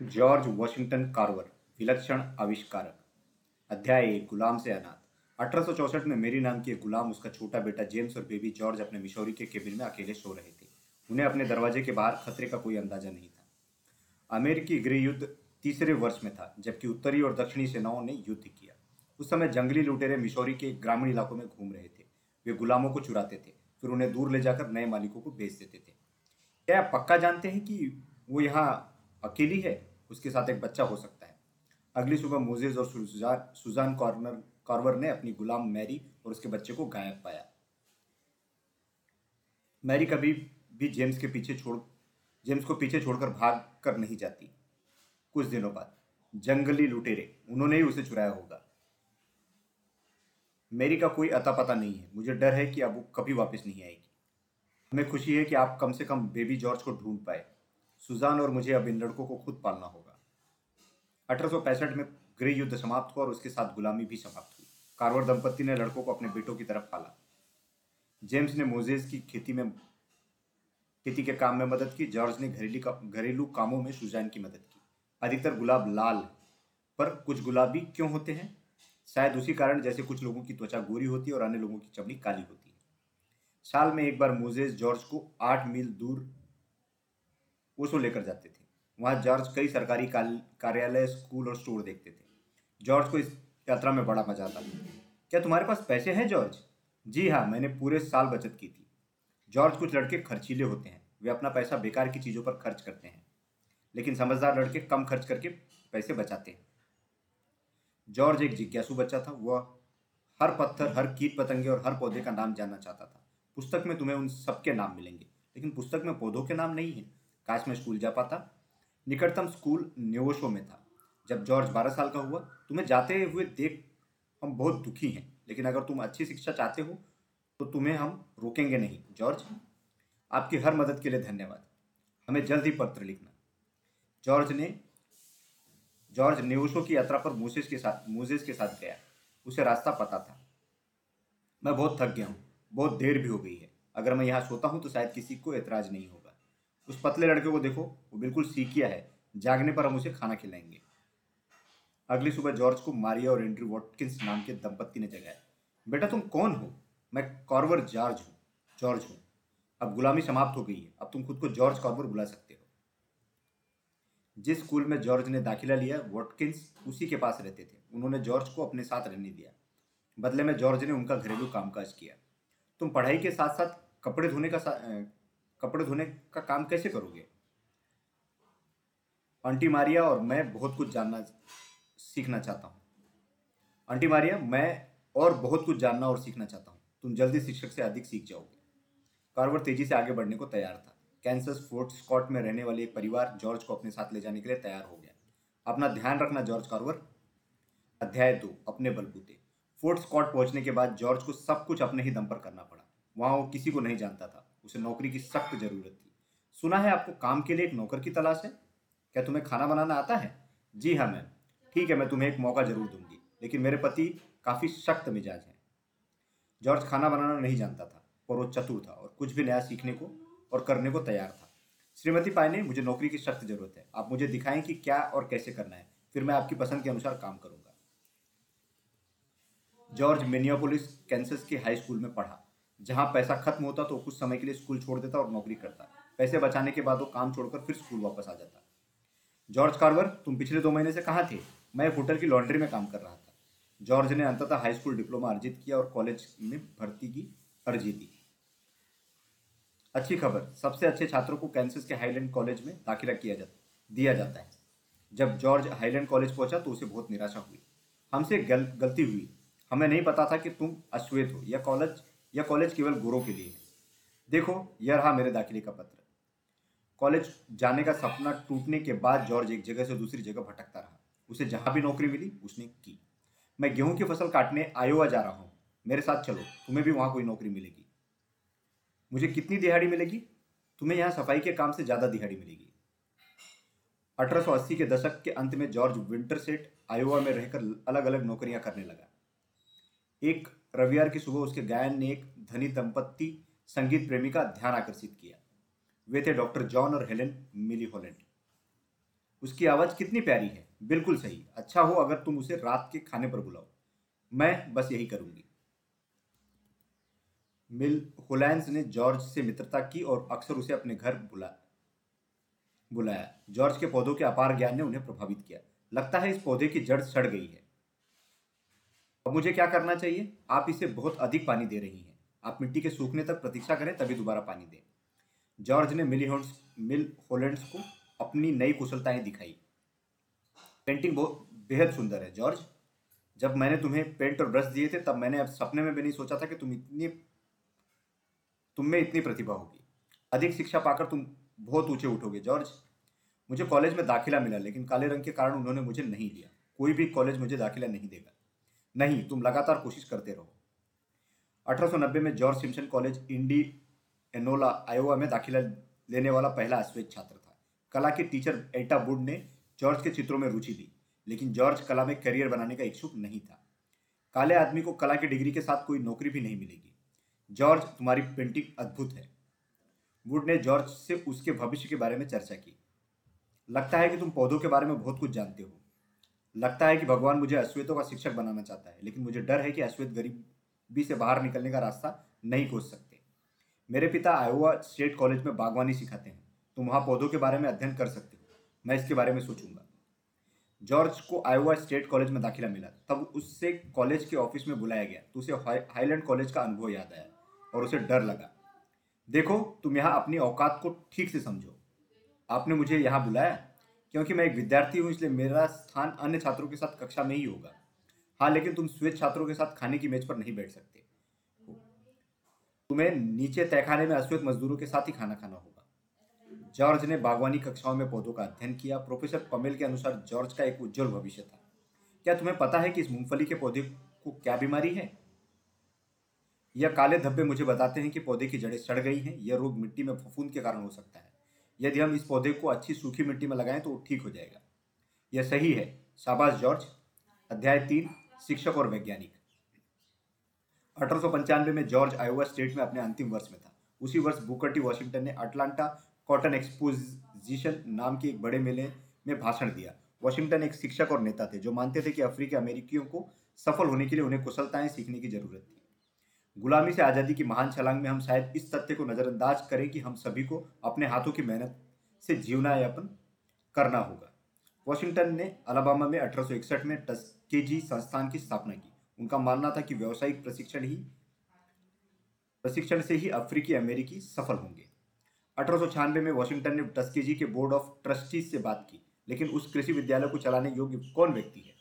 George Washington Carver, विलक्षण आविष्कारक। अध्याय एक, गुलाम से अनाथ। अठारह में मेरी नाम की एक गुलाम, उसका छोटा बेटा जेम्स और बेबी जॉर्ज अपने मिशोरी के केबिन में अकेले सो रहे थे। उन्हें अपने दरवाजे के बाहर खतरे का कोई अंदाज़ा नहीं था। अमेरिकी गृह युद्ध तीसरे वर्ष में था, जबकि उत्तरी और दक्षिणी सेनाओं ने युद्ध किया। उस समय जंगली लुटेरे मिशोरी के ग्रामीण इलाकों में घूम रहे थे। वे गुलामों को चुराते थे, फिर उन्हें दूर ले जाकर नए मालिकों को बेच देते थे। क्या पक्का जानते हैं कि वो यहाँ अकेली है, उसके साथ एक बच्चा हो सकता है। अगली सुबह मोजेज और सुजान कॉर्नर, कॉर्वर ने अपनी गुलाम मैरी और उसके बच्चे को गायब पाया। मैरी कभी भी जेम्स के पीछे छोड़, जेम्स को पीछे छोड़कर भाग कर नहीं जाती। कुछ दिनों बाद, जंगली लुटेरे, उन्होंने ही उसे चुराया होगा। मेरी का कोई अता पता नहीं है। मुझे डर है कि अब वो कभी वापस नहीं आएगी। हमें खुशी है कि आप कम से कम बेबी जॉर्ज को ढूंढ पाए। सुजान और मुझे अब इन लड़कों को खुद पालना होगा। अठारह सौ पैंसठ में गृह युद्ध समाप्त हुआ और उसके साथ गुलामी भी समाप्त हुई। कारवर दंपत्ति ने लड़कों को अपने बेटों की तरफ़ पाला। जेम्स ने मोजेज की खेती में खेती के काम में मदद की। जॉर्ज ने घरेलू का, घरेलू कामों में सुजान की मदद की। अधिकतर गुलाब लाल पर कुछ गुलाबी क्यों होते हैं? शायद उसी कारण जैसे कुछ लोगों की त्वचा गोरी होती है और अन्य लोगों की चमड़ी काली होती है। साल में एक बार मोजेज जॉर्ज को आठ मील दूर ओशो लेकर जाते थे। वहाँ जॉर्ज कई सरकारी कार्यालय, स्कूल और स्टोर देखते थे। जॉर्ज को इस यात्रा में बड़ा मज़ा आता। था क्या तुम्हारे पास पैसे हैं, जॉर्ज? जी हाँ मैंने पूरे साल बचत की थी। जॉर्ज कुछ लड़के खर्चीले होते हैं। वे अपना पैसा बेकार की चीज़ों पर खर्च करते हैं। लेकिन समझदार लड़के कम खर्च करके पैसे बचाते हैं। जॉर्ज एक जिज्ञासु बच्चा था। वह हर पत्थर, हर कीट पतंगे और हर पौधे का नाम जानना चाहता था। पुस्तक में तुम्हें उन सबके नाम मिलेंगे, लेकिन पुस्तक में पौधों के नाम नहीं है। काश में स्कूल जा पाता। निकटतम स्कूल न्योशो में था। जब जॉर्ज बारह साल का हुआ, तुम्हें जाते हुए देख हम बहुत दुखी हैं। लेकिन अगर तुम अच्छी शिक्षा चाहते हो तो तुम्हें हम रोकेंगे नहीं। जॉर्ज, आपकी हर मदद के लिए धन्यवाद। हमें जल्द ही पत्र लिखना। जॉर्ज ने, जॉर्ज न्यूशो की यात्रा पर मूसेस के साथ मूजेस के साथ गया। उसे रास्ता पता था। मैं बहुत थक गया हूँ। बहुत देर भी हो गई है। अगर मैं यहाँ सोता हूँ तो शायद किसी को एतराज़ नहीं होगा। उस पतले लड़के को देखो, वो बिल्कुल सीखिया है। जागने पर हम उसे खाना खिलाएँगे। अगली सुबह जॉर्ज को मारिया और एंड्रू वॉटकिंस नाम के दंपत्ति ने जगाया। बेटा, तुम कौन हो? मैं कॉर्वर जॉर्ज हूँ जॉर्ज हूँ। अब गुलामी समाप्त हो गई है। अब तुम खुद को जॉर्ज कॉर्वर बुला सकते हो। जिस स्कूल में जॉर्ज ने दाखिला लिया, वॉटकिंस उसी के पास रहते थे। उन्होंने जॉर्ज को अपने साथ रहने दिया। बदले में जॉर्ज ने उनका घरेलू कामकाज किया। तुम पढ़ाई के साथ साथ कपड़े धोने का कपड़े धोने का काम कैसे करोगे? आंटी मारिया और मैं बहुत कुछ जानना सीखना चाहता हूँ। आंटी मारिया, मैं और बहुत कुछ जानना और सीखना चाहता हूँ। तुम जल्दी शिक्षक से अधिक सीख जाओगे। कार्वर तेज़ी से आगे बढ़ने को तैयार था। कैंसस फोर्ट स्कॉट में रहने वाले एक परिवार जॉर्ज को अपने साथ ले जाने के लिए तैयार हो गया। अपना ध्यान रखना जॉर्ज कार्वर। अध्याय दो, अपने बलबूते। फोर्ट स्कॉट पहुँचने के बाद जॉर्ज को सब कुछ अपने ही दम पर करना पड़ा। वहाँ वो किसी को नहीं जानता था। उसे नौकरी की सख्त ज़रूरत थी। सुना है आपको काम के लिए एक नौकर की तलाश है? क्या तुम्हें खाना बनाना आता है? जी हाँ मैम। ठीक है, मैं तुम्हें एक मौका ज़रूर दूँगी, लेकिन मेरे पति काफ़ी सख्त मिजाज हैं। जॉर्ज खाना बनाना नहीं जानता था, पर वो चतुर था और कुछ भी नया सीखने को और करने को तैयार था। श्रीमती पाई ने मुझे नौकरी की सख्त ज़रूरत है। आप मुझे दिखाएँ कि क्या और कैसे करना है, फिर मैं आपकी पसंद के अनुसार काम करूँगा। जॉर्ज मिनियापोलिस, कैंसस के हाई स्कूल में पढ़ा। जहाँ पैसा खत्म होता तो कुछ समय के लिए स्कूल छोड़ देता और नौकरी करता। पैसे बचाने के बाद वो काम छोड़कर फिर स्कूल वापस आ जाता। जॉर्ज कार्वर तुम पिछले दो महीने से कहाँ थे? मैं होटल की लॉन्ड्री में काम कर रहा था। जॉर्ज ने अंततः हाई स्कूल डिप्लोमा अर्जित किया और कॉलेज में भर्ती की अर्जी दी। अच्छी खबर सबसे अच्छे छात्रों को कैंसस के हाईलैंड कॉलेज में दाखिला किया जाता दिया जाता है। जब जॉर्ज हाईलैंड कॉलेज पहुँचा तो उसे बहुत निराशा हुई। हमसे गल, गलती हुई। हमें नहीं पता था कि तुम अश्वेत हो यह कॉलेज यह कॉलेज केवल गोरों के लिए? है देखो, यह रहा मेरे दाखिले का पत्र। कॉलेज जाने का सपना टूटने के बाद जॉर्ज एक जगह से दूसरी जगह भटकता रहा। उसे जहाँ भी नौकरी मिली, उसने की। मैं गेहूँ की फ़सल काटने आयोवा जा रहा हूँ। मेरे साथ चलो, तुम्हें भी वहाँ कोई नौकरी मिलेगी। मुझे कितनी दिहाड़ी मिलेगी? तुम्हें यहाँ सफ़ाई के काम से ज़्यादा दिहाड़ी मिलेगी। 1880 के दशक के अंत में जॉर्ज विंटरसेट आयोवा में रहकर अलग अलग नौकरियाँ करने लगा। एक रविवार की सुबह उसके गायन ने एक धनी दंपत्ति संगीत प्रेमी का ध्यान आकर्षित किया। वे थे डॉक्टर जॉन और हेलेन मिली हॉलैंड उसकी आवाज़ कितनी प्यारी है? बिल्कुल सही। अच्छा हो अगर तुम उसे रात के खाने पर बुलाओ। मैं बस यही करूँगी। मिल होलैंड ने जॉर्ज से मित्रता की और अक्सर उसे अपने घर बुला, बुलाया। जॉर्ज के पौधों के अपार ज्ञान ने उन्हें प्रभावित किया। लगता है इस पौधे की जड़ सड़ गई है। अब मुझे क्या करना चाहिए? आप इसे बहुत अधिक पानी दे रही हैं। आप मिट्टी के सूखने तक प्रतीक्षा करें, तभी दोबारा पानी दें। जॉर्ज ने मिली मिल होलैंड्स को अपनी नई कुशलताएँ दिखाई। पेंटिंग बहुत, बेहद सुंदर है, जॉर्ज। जब मैंने तुम्हें पेंट और ब्रश दिए थे, तब मैंने अब सपने में भी नहीं सोचा था कि तुम इतनी, तुम में इतनी प्रतिभा होगी। अधिक शिक्षा पाकर तुम बहुत ऊँचे उठोगे, जॉर्ज। मुझे कॉलेज में दाखिला मिला, लेकिन काले रंग के कारण उन्होंने मुझे नहीं लिया। कोई भी कॉलेज मुझे दाखिला नहीं देगा। नहीं, तुम लगातार कोशिश करते रहो। 1890 में George Simpson college, Indianola, Iowa में दाखिला लेने वाला पहला अश्वेत छात्र था। कला के टीचर एल्टा वुड ने जॉर्ज के चित्रों में रुचि ली लेकिन जॉर्ज कला में करियर बनाने का इच्छुक नहीं था। काले आदमी को कला की डिग्री के साथ कोई नौकरी भी नहीं मिलेगी। जॉर्ज, तुम्हारी पेंटिंग अद्भुत है। वुड ने जॉर्ज से उसके भविष्य के बारे में चर्चा की। लगता है कि तुम पौधों के बारे में बहुत कुछ जानते हो। लगता है कि भगवान मुझे अश्वेतों का शिक्षक बनाना चाहता है, लेकिन मुझे डर है कि अश्वेत गरीबी से बाहर निकलने का रास्ता नहीं खोज सकते। मेरे पिता आयोवा स्टेट कॉलेज में बागवानी सिखाते हैं। तुम वहाँ पौधों के बारे में अध्ययन कर सकते हो। मैं इसके बारे में सोचूँगा। जॉर्ज को आयोवा स्टेट कॉलेज में दाखिला मिला। तब उससे कॉलेज के ऑफ़िस में बुलाया गया। तो उसे हाईलैंड कॉलेज का अनुभव याद आया और उसे डर लगा। देखो, तुम यहाँ अपनी औकात को ठीक से समझो। आपने मुझे यहाँ बुलाया? क्योंकि मैं एक विद्यार्थी हूँ, इसलिए मेरा स्थान अन्य छात्रों के साथ कक्षा में ही होगा। हाँ लेकिन तुम श्वेत छात्रों के साथ खाने की मेज पर नहीं बैठ सकते। तुम्हें नीचे तहखाने में अश्वेत मजदूरों के साथ ही खाना खाना होगा। जॉर्ज ने बागवानी कक्षाओं में पौधों का अध्ययन किया। प्रोफेसर पमेल के अनुसार जॉर्ज का एक उज्जवल भविष्य था। क्या तुम्हें पता है कि इस मूंगफली के पौधे को क्या बीमारी है? यह काले धब्बे मुझे बताते हैं कि पौधे की जड़ें सड़ गई हैं। यह रोग मिट्टी में फफूंद के कारण हो सकता है। यदि हम इस पौधे को अच्छी सूखी मिट्टी में लगाएँ तो ठीक हो जाएगा। यह सही है। शाबाश, जॉर्ज। अध्याय तीन, शिक्षक और वैज्ञानिक। अठारह सौ पंचानवे में जॉर्ज आयोवा स्टेट में अपने अंतिम वर्ष में था। उसी वर्ष बुकर टी वॉशिंगटन ने अटलांटा कॉटन एक्सपोजिशन नाम के एक बड़े मेले में भाषण दिया। वॉशिंगटन एक शिक्षक और नेता थे, जो मानते थे कि अफ्रीकी अमेरिकियों को सफल होने के लिए उन्हें कुशलताएँ सीखने की ज़रूरत थी। गुलामी से आज़ादी की महान छलांग में हम शायद इस तथ्य को नज़रअंदाज करें कि हम सभी को अपने हाथों की मेहनत से जीवना यापन करना होगा। वॉशिंगटन ने अलाबामा में अठारह सौ इकसठ में टस्केजी संस्थान की स्थापना की। उनका मानना था कि व्यावसायिक प्रशिक्षण ही, प्रशिक्षण से ही अफ्रीकी अमेरिकी सफल होंगे। अठारह सौ छियानवे में वॉशिंगटन ने टस्केजी के बोर्ड ऑफ़ ट्रस्टीज से बात की, लेकिन उस कृषि विद्यालय को चलाने योग्य कौन व्यक्ति है?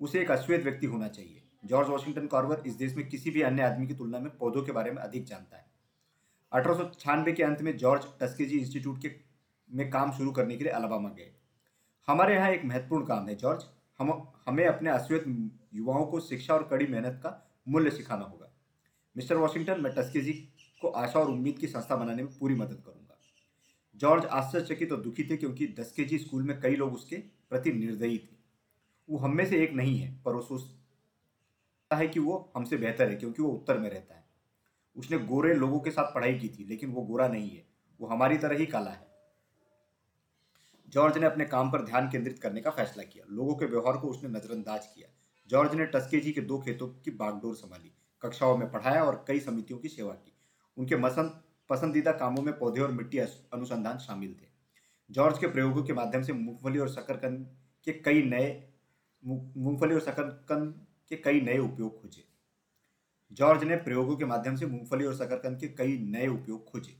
उसे एक अश्वेत व्यक्ति होना चाहिए। जॉर्ज वॉशिंगटन कार्वर इस देश में किसी भी अन्य आदमी की तुलना में पौधों के बारे में अधिक जानता है। अठारह सौ छियानवे के अंत में जॉर्ज टस्केजी इंस्टीट्यूट के में काम शुरू करने के लिए अलाबामा गए। हमारे यहाँ एक महत्वपूर्ण काम है जॉर्ज। हम, हमें अपने अश्वेत युवाओं को शिक्षा और कड़ी मेहनत का मूल्य सिखाना होगा। मिस्टर वॉशिंगटन, मैं टस्केजी को आशा और उम्मीद की संस्था बनाने में पूरी मदद करूँगा। जॉर्ज आश्चर्यचकित और दुखी थे क्योंकि डस्केजी स्कूल में कई लोग उसके प्रति निर्दयी थे। वो हम में से एक नहीं है, पर वो है कि वो हमसे बेहतर है, क्योंकि वो उत्तर में रहता है। उसने गोरे लोगों के साथ पढ़ाई की थी, लेकिन वो गोरा नहीं है। वो हमारी तरह ही काला है। जॉर्ज ने अपने काम पर ध्यान केंद्रित करने का फैसला किया। लोगों के व्यवहार को उसने नजरअंदाज किया। जॉर्ज ने टस्केजी के दो खेतों की बागडोर संभाली, कक्षाओं में पढ़ाया और कई समितियों की सेवा की। उनके मसंद पसंदीदा कामों में पौधे और मिट्टी अनुसंधान शामिल थे। जॉर्ज के प्रयोगों के माध्यम से मूंगफली और शकरकंद के कई नए मूंगफली और शकरकंद के कई नए उपयोग खोजे। जॉर्ज ने प्रयोगों के माध्यम से मूंगफली और शकरकंद के कई नए उपयोग खोजे।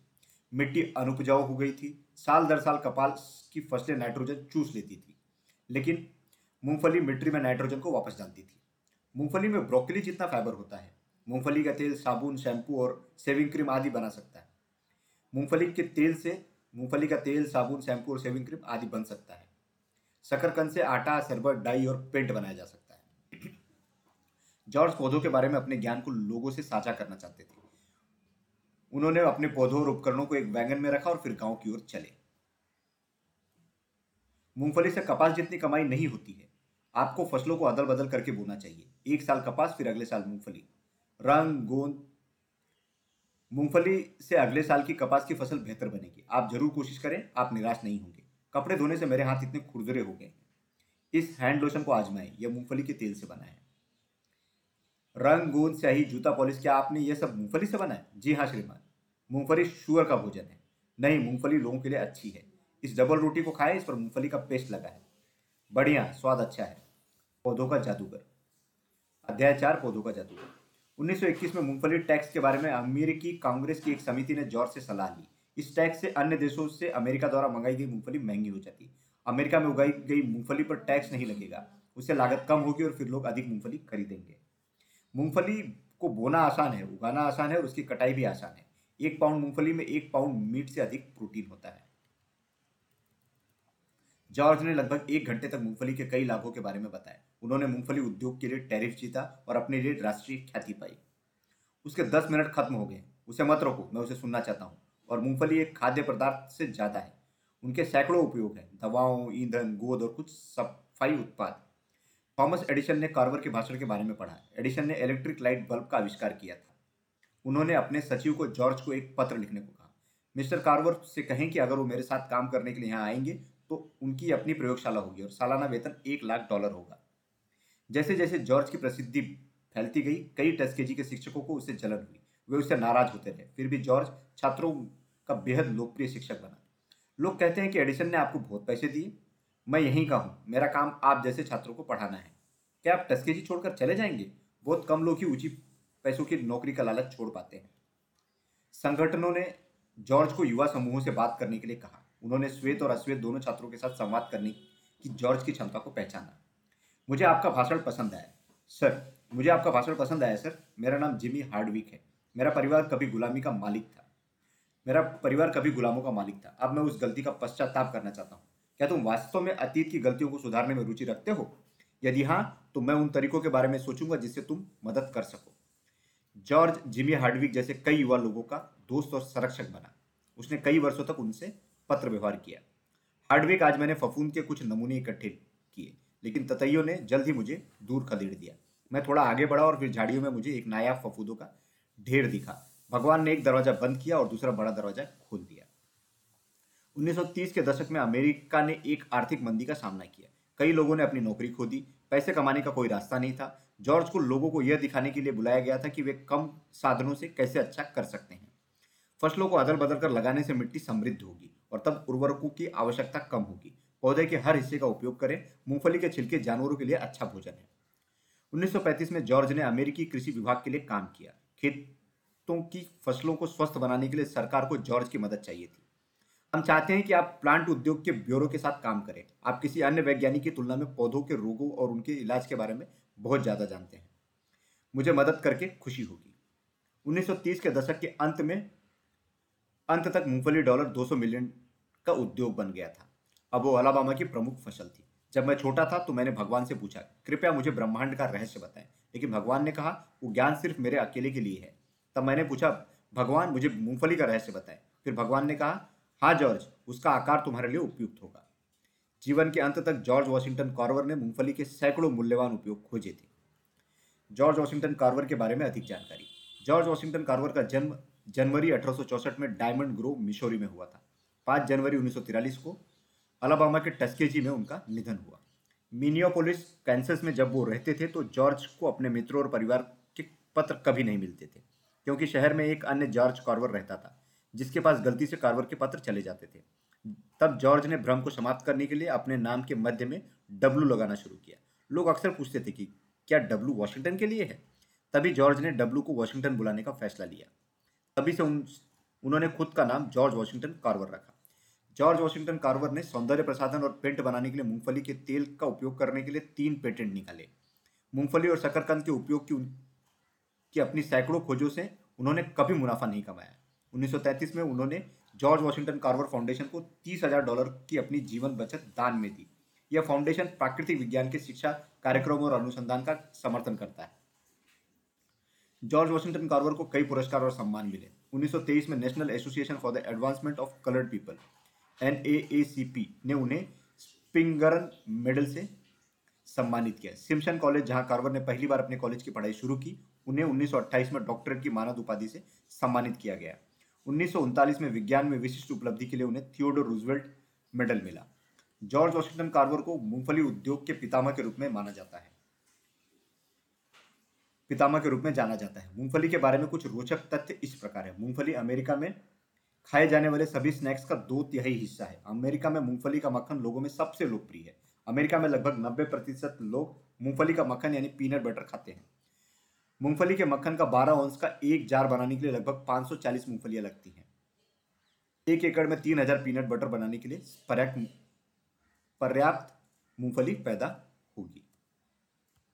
मिट्टी अनुपजाऊ हो गई थी। साल दर साल कपाल की फ़सलें नाइट्रोजन चूस लेती थी। लेकिन मूंगफली मिट्टी में नाइट्रोजन को वापस डालती थी। मूंगफली में ब्रोकली जितना फाइबर होता है, मूंगफली का तेल साबुन, शैम्पू और सेविंग क्रीम आदि बना सकता है। मूंगफली के तेल से, मूंगफली का तेल, साबुन, शैम्पू और सेविंग क्रीम आदि बन सकता है। शकरकंद से आटा, शरबत, डाई और पेंट बनाया जा सकता है। जॉर्ज पौधों के बारे में अपने ज्ञान को लोगों से साझा करना चाहते थे। उन्होंने अपने पौधों और उपकरणों को एक वैगन में रखा और फिर गाँव की ओर चले। मूंगफली से कपास जितनी कमाई नहीं होती है, आपको फ़सलों को अदल बदल करके बोना चाहिए। एक साल कपास, फिर अगले साल मूंगफली। रंग, गोंद। मूंगफली से अगले साल की कपास की फ़सल बेहतर बनेगी। आप ज़रूर कोशिश करें, आप निराश नहीं होंगे। कपड़े धोने से मेरे हाथ इतने खुरदुरे हो गए हैं। इस हैंड लोशन को आजमाएँ। यह मूंगफली के तेल से बना है। रंग गोंद स्याही, जूता, पॉलिश, क्या आपने यह सब मूंगफली से बना है जी हाँ श्रीमान। मूंगफली शुगर का भोजन है। नहीं, मूंगफली लोगों के लिए अच्छी है। इस डबल रोटी को खाए, इस पर मूंगफली का पेस्ट लगा है बढ़िया, स्वाद अच्छा है। पौधों का जादूगर। अध्याय चार, पौधों का जादूगर। 1921 में मूंगफली टैक्स के बारे में अमेरिकी कांग्रेस की एक समिति ने जॉर्ज से सलाह ली। इस टैक्स से अन्य देशों से अमेरिका द्वारा मंगाई गई मूंगफली महँगी हो जाती। अमेरिका में उगाई गई मूंगफली पर टैक्स नहीं लगेगा। उससे लागत कम होगी और फिर लोग अधिक मूंगफली खरीदेंगे। मूंगफली को बोना आसान है, उगाना आसान है और उसकी कटाई भी आसान है। एक पाउंड मूंगफली में एक पाउंड मीट से अधिक प्रोटीन होता है। जॉर्ज ने लगभग एक घंटे तक मूंगफली के कई लाभों के बारे में बताया। उन्होंने मूंगफली उद्योग के लिए टैरिफ जीता और अपने लिए राष्ट्रीय ख्याति पाई। उसके दस मिनट खत्म हो गए। उसे मत रोको, मैं उसे सुनना चाहता हूँ। और मूंगफली एक खाद्य पदार्थ से ज़्यादा है। उनके सैकड़ों उपयोग हैं। दवाओं, ईंधन, गोद और कुछ सफ़ाई उत्पाद। थॉमस एडिशन ने कार्वर के भाषण के बारे में पढ़ा। एडिशन ने इलेक्ट्रिक लाइट बल्ब का आविष्कार किया था। उन्होंने अपने सचिव को जॉर्ज को एक पत्र लिखने को कहा। मिस्टर कार्वर से कहें कि अगर वो मेरे साथ काम करने के लिए यहाँ आएँगे तो उनकी अपनी प्रयोगशाला होगी और सालाना वेतन एक लाख डॉलर होगा। जैसे जैसे जॉर्ज की प्रसिद्धि फैलती गई, कई टस्केजी के शिक्षकों को उससे जलन हुई। वे उससे नाराज़ होते रहे। फिर भी जॉर्ज छात्रों का बेहद लोकप्रिय शिक्षक बना। लोग कहते हैं कि एडिशन ने आपको बहुत पैसे दिए। मैं यहीं का हूँ। मेरा काम आप जैसे छात्रों को पढ़ाना है। क्या आप टस्केजी छोड़कर चले जाएँगे? बहुत कम लोग ही ऊँची पैसों की नौकरी का लालच छोड़ पाते हैं। संगठनों ने जॉर्ज को युवा समूहों से बात करने के लिए कहा। उन्होंने श्वेत और अश्वेत दोनों छात्रों के साथ संवाद करने की जॉर्ज की क्षमता को पहचाना। मुझे आपका भाषण पसंद आया। सर, मुझे आपका भाषण पसंद आया, सर। मेरा नाम जिमी हार्डविक है। मेरा परिवार कभी गुलामी का मालिक था। मेरा परिवार कभी गुलामों का मालिक था। अब मैं उस गलती का पश्चाताप करना चाहता हूँ। क्या तुम वास्तव में अतीत की गलतियों को सुधारने में रुचि रखते हो? यदि हाँ तो मैं उन तरीकों के बारे में सोचूँगा जिससे तुम मदद कर सको। जॉर्ज जिमी हार्डविक जैसे कई युवा लोगों का दोस्त और संरक्षक बना। उसने कई वर्षों तक उनसे पत्र व्यवहार किया। हार्डविक आज मैंने फफूंद के कुछ नमूने इकट्ठे किए, लेकिन ततैयों ने जल्द ही मुझे दूर खदेड़ दिया मैं थोड़ा आगे बढ़ा और फिर झाड़ियों में मुझे एक नायाब फफूदों का ढेर दिखा। भगवान ने एक दरवाज़ा बंद किया और दूसरा बड़ा दरवाज़ा खोल दिया। 1930 के दशक में अमेरिका ने एक आर्थिक मंदी का सामना किया। कई लोगों ने अपनी नौकरी खो दी पैसे कमाने का कोई रास्ता नहीं था। जॉर्ज को लोगों को यह दिखाने के लिए बुलाया गया था कि वे कम साधनों से कैसे अच्छा कर सकते हैं। फ़सलों को अदल बदल कर लगाने से मिट्टी समृद्ध होगी और तब उर्वरकों की आवश्यकता कम होगी। पौधे के हर हिस्से का उपयोग करें, मूंगफली के छिलके जानवरों के लिए अच्छा भोजन है। 1935 में जॉर्ज ने अमेरिकी कृषि विभाग के लिए काम किया। खेतों की फ़सलों को स्वस्थ बनाने के लिए सरकार को जॉर्ज की मदद चाहिए थी। हम चाहते हैं कि आप प्लांट उद्योग के ब्यूरो के साथ काम करें। आप किसी अन्य वैज्ञानिक की तुलना में पौधों के रोगों और उनके इलाज के बारे में बहुत ज़्यादा जानते हैं। मुझे मदद करके खुशी होगी। 1930 के दशक के अंत में, अंत तक मूंगफली डॉलर 200 मिलियन का उद्योग बन गया था। अब वो अलाबामा की प्रमुख फ़सल थी। जब मैं छोटा था तो मैंने भगवान से पूछा, कृपया मुझे ब्रह्मांड का रहस्य बताएँ। लेकिन भगवान ने कहा, वो ज्ञान सिर्फ़ मेरे अकेले के लिए है। तब मैंने पूछा, भगवान, मुझे मूंगफली का रहस्य बताएँ? फिर भगवान ने कहा हाँ जॉर्ज, उसका आकार तुम्हारे लिए उपयुक्त होगा। जीवन के अंत तक जॉर्ज वॉशिंगटन कार्वर ने मूंगफली के सैकड़ों मूल्यवान उपयोग खोजे थे। जॉर्ज वॉशिंगटन कार्वर के बारे में अधिक जानकारी। जॉर्ज वॉशिंगटन कार्वर का जन्म जनवरी अठारह में डायमंड ग्रोव, मिशोरी में हुआ था। 5 जनवरी 1943 को अलाबामा के टस्केजी में उनका निधन हुआ। मिनियोपोलिस, कैंसस में जब वो रहते थे तो जॉर्ज को अपने मित्रों और परिवार के पत्र कभी नहीं मिलते थे, क्योंकि शहर में एक अन्य जॉर्ज कार्वर रहता था। जिसके पास गलती से कार्वर के पत्र चले जाते थे। तब जॉर्ज ने भ्रम को समाप्त करने के लिए अपने नाम के मध्य में डब्लू लगाना शुरू किया। लोग अक्सर पूछते थे कि क्या डब्लू वॉशिंगटन के लिए है? तभी जॉर्ज ने डब्लू को वॉशिंगटन बुलाने का फैसला लिया। तभी से उन, उन्होंने खुद का नाम जॉर्ज वॉशिंगटन कार्वर रखा। जॉर्ज वॉशिंगटन कार्वर ने सौंदर्य प्रसाधन और पेंट बनाने के लिए मूंगफली के तेल का उपयोग करने के लिए तीन पेटेंट निकाले। मूंगफली और शकरकंद के उपयोग की उनकी अपनी सैकड़ों खोजों से उन्होंने कभी मुनाफा नहीं कमाया। 1933 में उन्होंने जॉर्ज वॉशिंगटन कार्वर फाउंडेशन को तीस हज़ार डॉलर की अपनी जीवन बचत दान में दी। यह फाउंडेशन प्राकृतिक विज्ञान के शिक्षा कार्यक्रमों और अनुसंधान का समर्थन करता है। जॉर्ज वॉशिंगटन कार्वर को कई पुरस्कार और सम्मान मिले। 1923 में National Association for the Advancement of Coloured People NAACP ने उन्हें स्पिंगरन मेडल से सम्मानित किया। सिम्सन कॉलेज, जहाँ कार्वर ने पहली बार अपने कॉलेज की पढ़ाई शुरू की, उन्हें 1928 में डॉक्टरेट की मानद उपाधि से सम्मानित किया गया। उन्नीस सौ उनतालीस में विज्ञान में विशिष्ट उपलब्धि के लिए उन्हें थियोडोर रूजवेल्ट मेडल मिला। जॉर्ज वॉशिंगटन कार्वर को मूंगफली उद्योग के पितामह के रूप में माना जाता है। पितामह के रूप में जाना जाता है। मूंगफली के बारे में कुछ रोचक तथ्य इस प्रकार है। मूंगफली अमेरिका में खाए जाने वाले सभी स्नैक्स का दो तिहाई हिस्सा है। अमेरिका में मूंगफली का मक्खन लोगों में सबसे लोकप्रिय है। अमेरिका में लगभग नब्बे प्रतिशत लोग मूंगफली का मक्खन यानी पीनट बटर खाते हैं। मूंगफली के मक्खन का 12 अंश का एक जार बनाने के लिए लगभग 540 मूंगफलियाँ लगती हैं। एक एकड़ में 3000 पीनट बटर बनाने के लिए पर्याप्त पर्याप्त मूंगफली पैदा